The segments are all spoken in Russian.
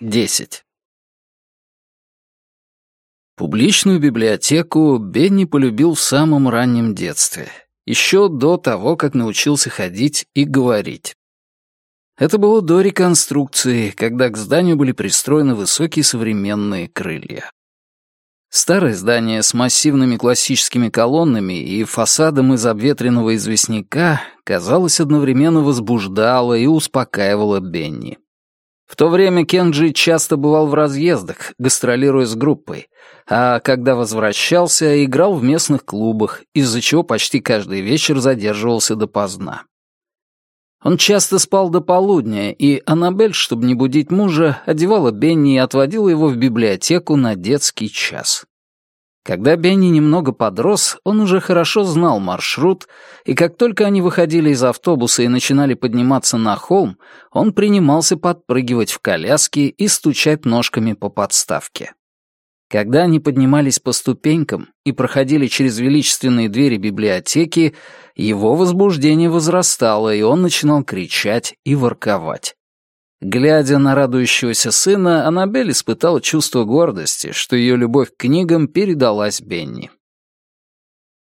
10. Публичную библиотеку Бенни полюбил в самом раннем детстве, еще до того, как научился ходить и говорить. Это было до реконструкции, когда к зданию были пристроены высокие современные крылья. Старое здание с массивными классическими колоннами и фасадом из обветренного известняка, казалось, одновременно возбуждало и успокаивало Бенни. В то время Кенджи часто бывал в разъездах, гастролируя с группой, а когда возвращался, играл в местных клубах, из-за чего почти каждый вечер задерживался допоздна. Он часто спал до полудня, и Аннабель, чтобы не будить мужа, одевала Бенни и отводила его в библиотеку на детский час. Когда Бенни немного подрос, он уже хорошо знал маршрут, и как только они выходили из автобуса и начинали подниматься на холм, он принимался подпрыгивать в коляске и стучать ножками по подставке. Когда они поднимались по ступенькам и проходили через величественные двери библиотеки, его возбуждение возрастало, и он начинал кричать и ворковать. Глядя на радующегося сына, Аннабель испытала чувство гордости, что ее любовь к книгам передалась Бенни.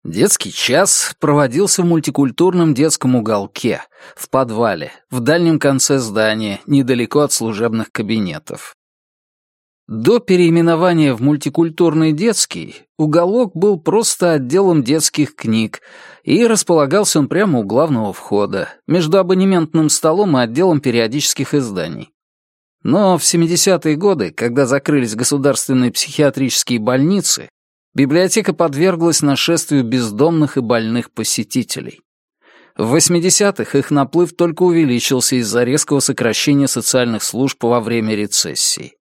Детский час проводился в мультикультурном детском уголке, в подвале, в дальнем конце здания, недалеко от служебных кабинетов. До переименования в мультикультурный детский уголок был просто отделом детских книг, и располагался он прямо у главного входа, между абонементным столом и отделом периодических изданий. Но в 70-е годы, когда закрылись государственные психиатрические больницы, библиотека подверглась нашествию бездомных и больных посетителей. В 80-х их наплыв только увеличился из-за резкого сокращения социальных служб во время рецессии.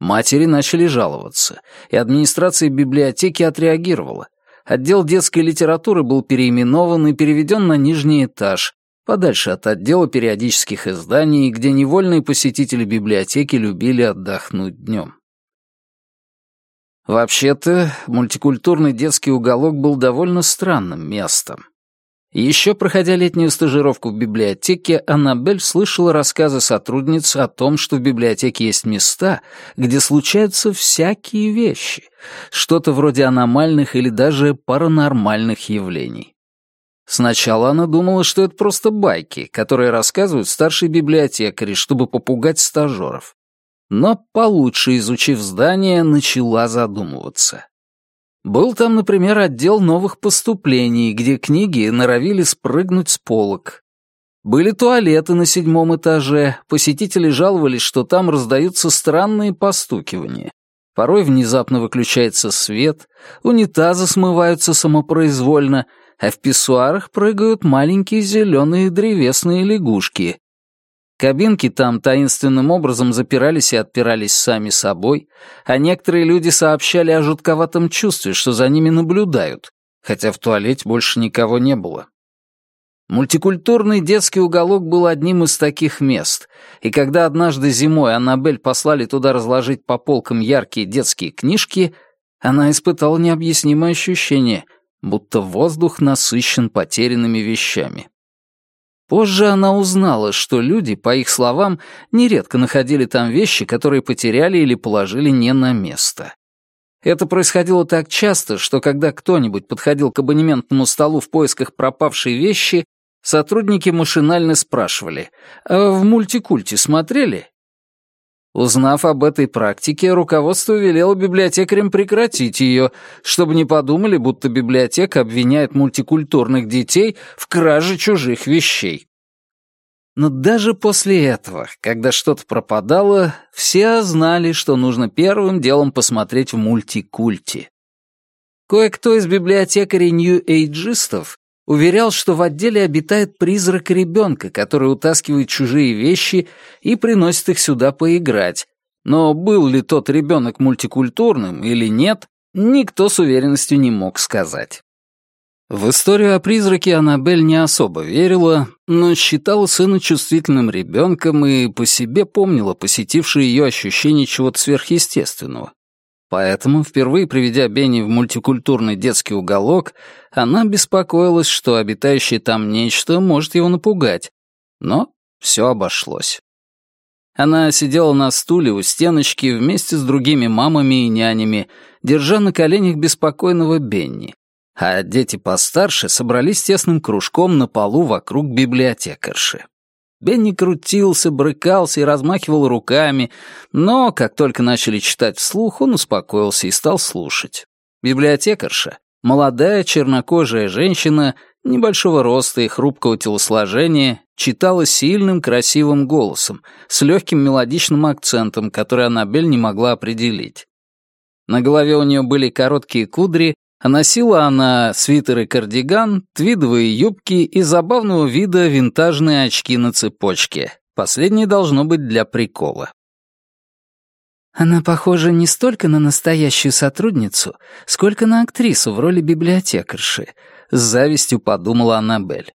Матери начали жаловаться, и администрация библиотеки отреагировала. Отдел детской литературы был переименован и переведен на нижний этаж, подальше от отдела периодических изданий, где невольные посетители библиотеки любили отдохнуть днем. Вообще-то, мультикультурный детский уголок был довольно странным местом. Еще проходя летнюю стажировку в библиотеке, Аннабель слышала рассказы сотрудниц о том, что в библиотеке есть места, где случаются всякие вещи, что-то вроде аномальных или даже паранормальных явлений. Сначала она думала, что это просто байки, которые рассказывают старшие библиотекари, чтобы попугать стажеров. Но, получше изучив здание, начала задумываться. Был там, например, отдел новых поступлений, где книги норовили спрыгнуть с полок. Были туалеты на седьмом этаже, посетители жаловались, что там раздаются странные постукивания. Порой внезапно выключается свет, унитазы смываются самопроизвольно, а в писсуарах прыгают маленькие зеленые древесные лягушки, Кабинки там таинственным образом запирались и отпирались сами собой, а некоторые люди сообщали о жутковатом чувстве, что за ними наблюдают, хотя в туалете больше никого не было. Мультикультурный детский уголок был одним из таких мест, и когда однажды зимой Аннабель послали туда разложить по полкам яркие детские книжки, она испытала необъяснимое ощущение, будто воздух насыщен потерянными вещами. Позже она узнала, что люди, по их словам, нередко находили там вещи, которые потеряли или положили не на место. Это происходило так часто, что когда кто-нибудь подходил к абонементному столу в поисках пропавшей вещи, сотрудники машинально спрашивали, «А в мультикульте смотрели?» Узнав об этой практике, руководство велело библиотекарям прекратить ее, чтобы не подумали, будто библиотека обвиняет мультикультурных детей в краже чужих вещей. Но даже после этого, когда что-то пропадало, все знали, что нужно первым делом посмотреть в мультикульте. Кое-кто из библиотекарей нью-эйджистов уверял, что в отделе обитает призрак ребенка, который утаскивает чужие вещи и приносит их сюда поиграть. Но был ли тот ребенок мультикультурным или нет, никто с уверенностью не мог сказать. В историю о призраке Аннабель не особо верила, но считала сына чувствительным ребенком и по себе помнила посетившие ее ощущение чего-то сверхъестественного. Поэтому, впервые приведя Бенни в мультикультурный детский уголок, она беспокоилась, что обитающее там нечто может его напугать. Но все обошлось. Она сидела на стуле у стеночки вместе с другими мамами и нянями, держа на коленях беспокойного Бенни. А дети постарше собрались тесным кружком на полу вокруг библиотекарши. Бенни крутился, брыкался и размахивал руками, но, как только начали читать вслух, он успокоился и стал слушать. Библиотекарша, молодая чернокожая женщина, небольшого роста и хрупкого телосложения, читала сильным красивым голосом, с легким мелодичным акцентом, который Аннабель не могла определить. На голове у нее были короткие кудри, носила она свитер и кардиган, твидовые юбки и забавного вида винтажные очки на цепочке. Последнее должно быть для прикола. Она похожа не столько на настоящую сотрудницу, сколько на актрису в роли библиотекарши, с завистью подумала Аннабель.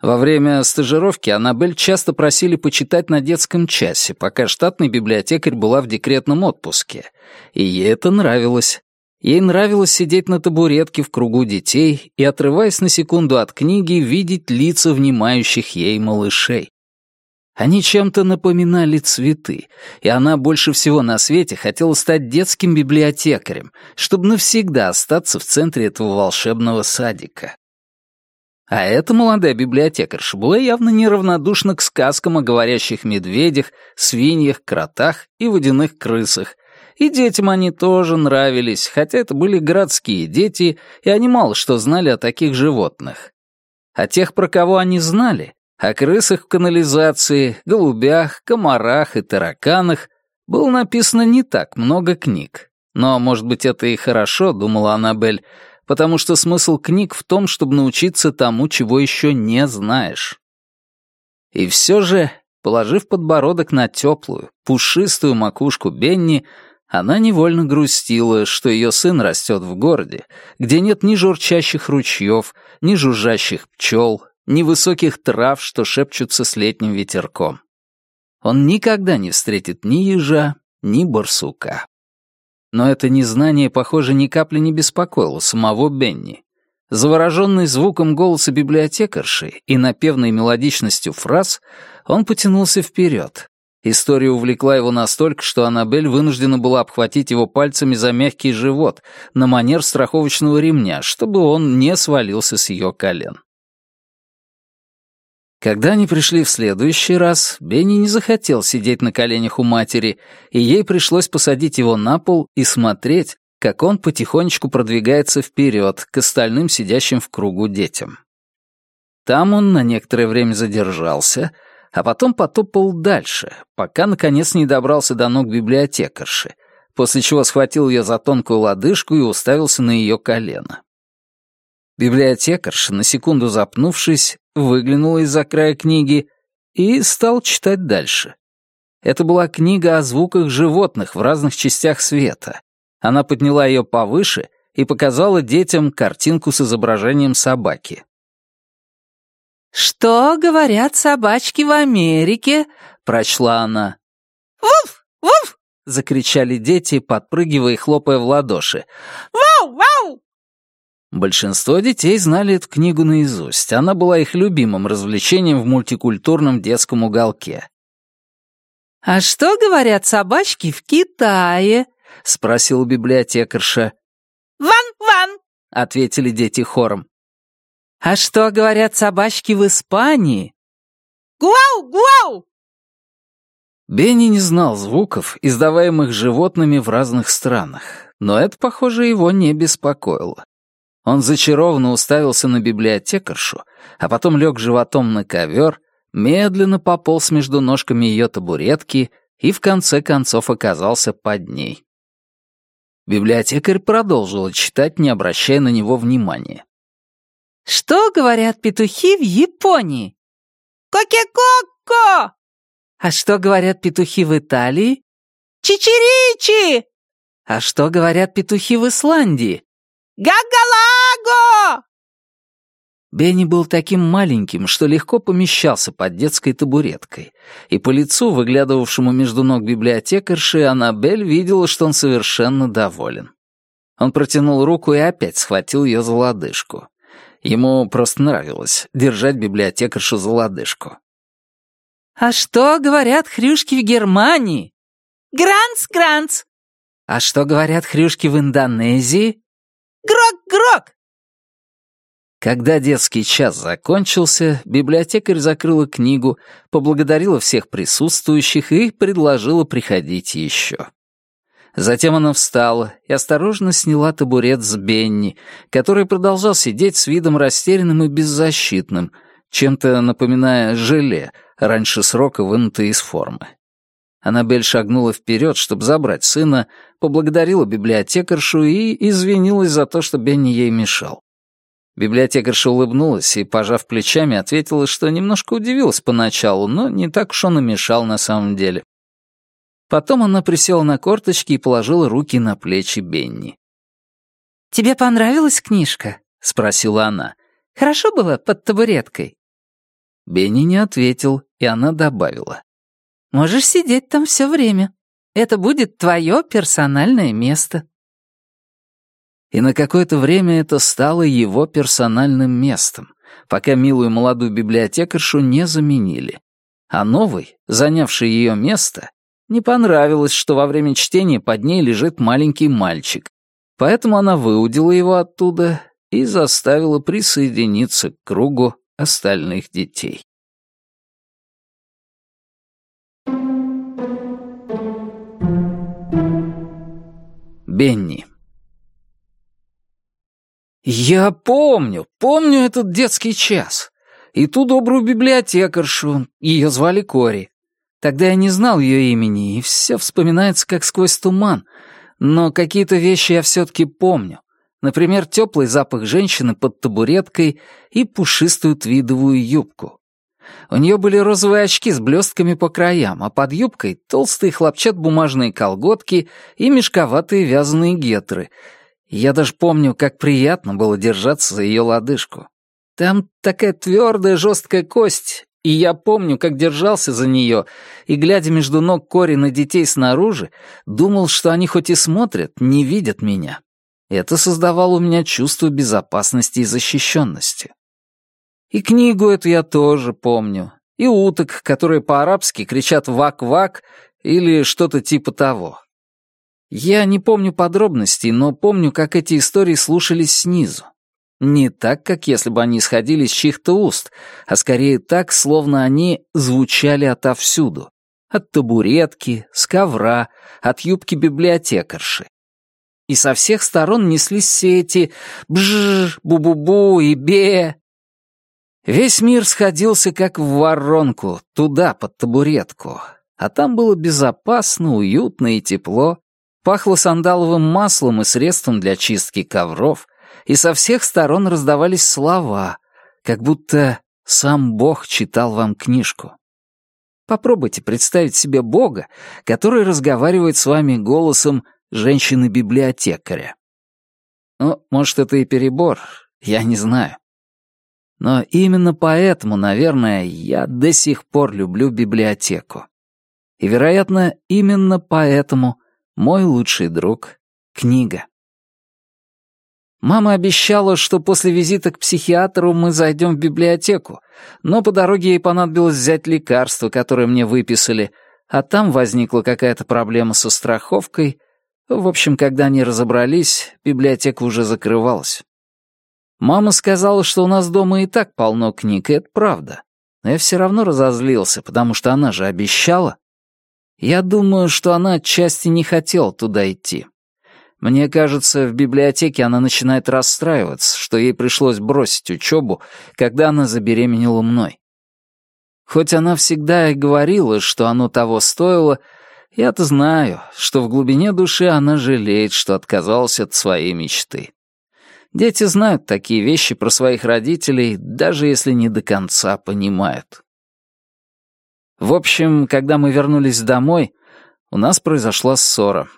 Во время стажировки Аннабель часто просили почитать на детском часе, пока штатный библиотекарь была в декретном отпуске. И ей это нравилось. Ей нравилось сидеть на табуретке в кругу детей и, отрываясь на секунду от книги, видеть лица внимающих ей малышей. Они чем-то напоминали цветы, и она больше всего на свете хотела стать детским библиотекарем, чтобы навсегда остаться в центре этого волшебного садика. А эта молодая библиотекарша была явно неравнодушна к сказкам о говорящих медведях, свиньях, кротах и водяных крысах. И детям они тоже нравились, хотя это были городские дети, и они мало что знали о таких животных. А тех, про кого они знали, о крысах в канализации, голубях, комарах и тараканах было написано не так много книг. Но, может быть, это и хорошо, думала Аннабель, потому что смысл книг в том, чтобы научиться тому, чего еще не знаешь. И все же, положив подбородок на теплую, пушистую макушку Бенни, она невольно грустила, что ее сын растет в городе, где нет ни журчащих ручьев, ни жужжащих пчел, ни высоких трав, что шепчутся с летним ветерком. Он никогда не встретит ни ежа, ни барсука. Но это незнание, похоже, ни капли не беспокоило самого Бенни. Завороженный звуком голоса библиотекарши и напевной мелодичностью фраз, он потянулся вперед. История увлекла его настолько, что Аннабель вынуждена была обхватить его пальцами за мягкий живот на манер страховочного ремня, чтобы он не свалился с ее колен. Когда они пришли в следующий раз, Бенни не захотел сидеть на коленях у матери, и ей пришлось посадить его на пол и смотреть, как он потихонечку продвигается вперед к остальным сидящим в кругу детям. Там он на некоторое время задержался, а потом потопал дальше, пока, наконец, не добрался до ног библиотекарши, после чего схватил ее за тонкую лодыжку и уставился на ее колено. Библиотекарша, на секунду запнувшись, выглянула из-за края книги и стал читать дальше. Это была книга о звуках животных в разных частях света. Она подняла ее повыше и показала детям картинку с изображением собаки. «Что говорят собачки в Америке?» — прочла она. «Вуф! Вуф!» — закричали дети, подпрыгивая и хлопая в ладоши. «Вау! Вау!» Большинство детей знали эту книгу наизусть. Она была их любимым развлечением в мультикультурном детском уголке. «А что говорят собачки в Китае?» — спросила библиотекарша. «Ван-ван!» — ответили дети хором. «А что говорят собачки в Испании?» «Гуау! Бенни не знал звуков, издаваемых животными в разных странах, но это, похоже, его не беспокоило. Он зачарованно уставился на библиотекаршу, а потом лег животом на ковер, медленно пополз между ножками ее табуретки и в конце концов оказался под ней. Библиотекарь продолжила читать, не обращая на него внимания. «Что говорят петухи в Японии?» «Коки-коко!» «А что говорят петухи в Италии?» «Чичиричи!» «А что говорят петухи в Исландии?» «Гагалаго!» Бенни был таким маленьким, что легко помещался под детской табуреткой, и по лицу, выглядывавшему между ног библиотекарши, Аннабель видела, что он совершенно доволен. Он протянул руку и опять схватил ее за лодыжку. Ему просто нравилось держать библиотекаршу за лодыжку. «А что говорят хрюшки в Германии?» «Гранц, гранц!» «А что говорят хрюшки в Индонезии?» «Грок-грок!» Когда детский час закончился, библиотекарь закрыла книгу, поблагодарила всех присутствующих и предложила приходить еще. Затем она встала и осторожно сняла табурет с Бенни, который продолжал сидеть с видом растерянным и беззащитным, чем-то напоминая желе, раньше срока вынутое из формы. Аннабель шагнула вперед, чтобы забрать сына, поблагодарила библиотекаршу и извинилась за то, что Бенни ей мешал. Библиотекарша улыбнулась и, пожав плечами, ответила, что немножко удивилась поначалу, но не так уж он и мешал на самом деле. Потом она присела на корточки и положила руки на плечи Бенни. «Тебе понравилась книжка?» — спросила она. «Хорошо было под табуреткой?» Бенни не ответил, и она добавила. «Можешь сидеть там все время. Это будет твое персональное место». И на какое-то время это стало его персональным местом, пока милую молодую библиотекаршу не заменили. А новый, занявший ее место, не понравилось, что во время чтения под ней лежит маленький мальчик, поэтому она выудила его оттуда и заставила присоединиться к кругу остальных детей. Бенни «Я помню, помню этот детский час. И ту добрую библиотекаршу, ее звали Кори. Тогда я не знал ее имени, и все вспоминается как сквозь туман. Но какие-то вещи я все-таки помню. Например, теплый запах женщины под табуреткой и пушистую твидовую юбку. У нее были розовые очки с блестками по краям, а под юбкой толстые хлопчат-бумажные колготки и мешковатые вязаные гетры. Я даже помню, как приятно было держаться за ее лодыжку. Там такая твердая жесткая кость, и я помню, как держался за нее, и, глядя между ног Кори на детей снаружи, думал, что они хоть и смотрят, не видят меня. Это создавало у меня чувство безопасности и защищенности. И книгу эту я тоже помню. И уток, которые по-арабски кричат «вак-вак» или что-то типа того. Я не помню подробностей, но помню, как эти истории слушались снизу. Не так, как если бы они исходили из чьих-то уст, а скорее так, словно они звучали отовсюду. От табуретки, с ковра, от юбки библиотекарши. И со всех сторон неслись все эти бжж, бу-бу-бу и бе. Весь мир сходился как в воронку, туда, под табуретку. А там было безопасно, уютно и тепло. Пахло сандаловым маслом и средством для чистки ковров, и со всех сторон раздавались слова, как будто сам Бог читал вам книжку. Попробуйте представить себе Бога, который разговаривает с вами голосом женщины-библиотекаря. Ну, может, это и перебор, я не знаю. Но именно поэтому, наверное, я до сих пор люблю библиотеку. И, вероятно, именно поэтому мой лучший друг — книга. Мама обещала, что после визита к психиатру мы зайдем в библиотеку, но по дороге ей понадобилось взять лекарство, которое мне выписали, а там возникла какая-то проблема со страховкой. В общем, когда они разобрались, библиотека уже закрывалась. Мама сказала, что у нас дома и так полно книг, и это правда. Но я все равно разозлился, потому что она же обещала. Я думаю, что она отчасти не хотела туда идти. Мне кажется, в библиотеке она начинает расстраиваться, что ей пришлось бросить учебу, когда она забеременела мной. Хоть она всегда и говорила, что оно того стоило, я-то знаю, что в глубине души она жалеет, что отказалась от своей мечты. Дети знают такие вещи про своих родителей, даже если не до конца понимают. В общем, когда мы вернулись домой, у нас произошла ссора.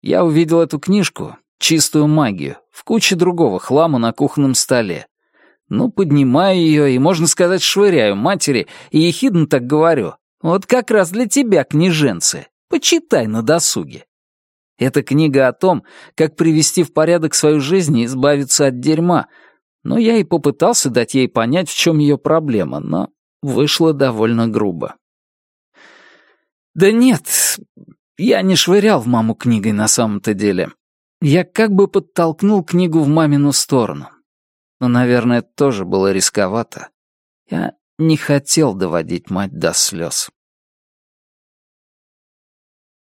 Я увидел эту книжку, чистую магию, в куче другого хлама на кухонном столе. Ну, поднимаю ее и, можно сказать, швыряю матери, и ехидно так говорю. Вот как раз для тебя, княженцы, почитай на досуге. Это книга о том, как привести в порядок свою жизнь и избавиться от дерьма. Но я и попытался дать ей понять, в чем ее проблема, но вышло довольно грубо. Да нет, я не швырял в маму книгой на самом-то деле. Я как бы подтолкнул книгу в мамину сторону. Но, наверное, тоже было рисковато. Я не хотел доводить мать до слез.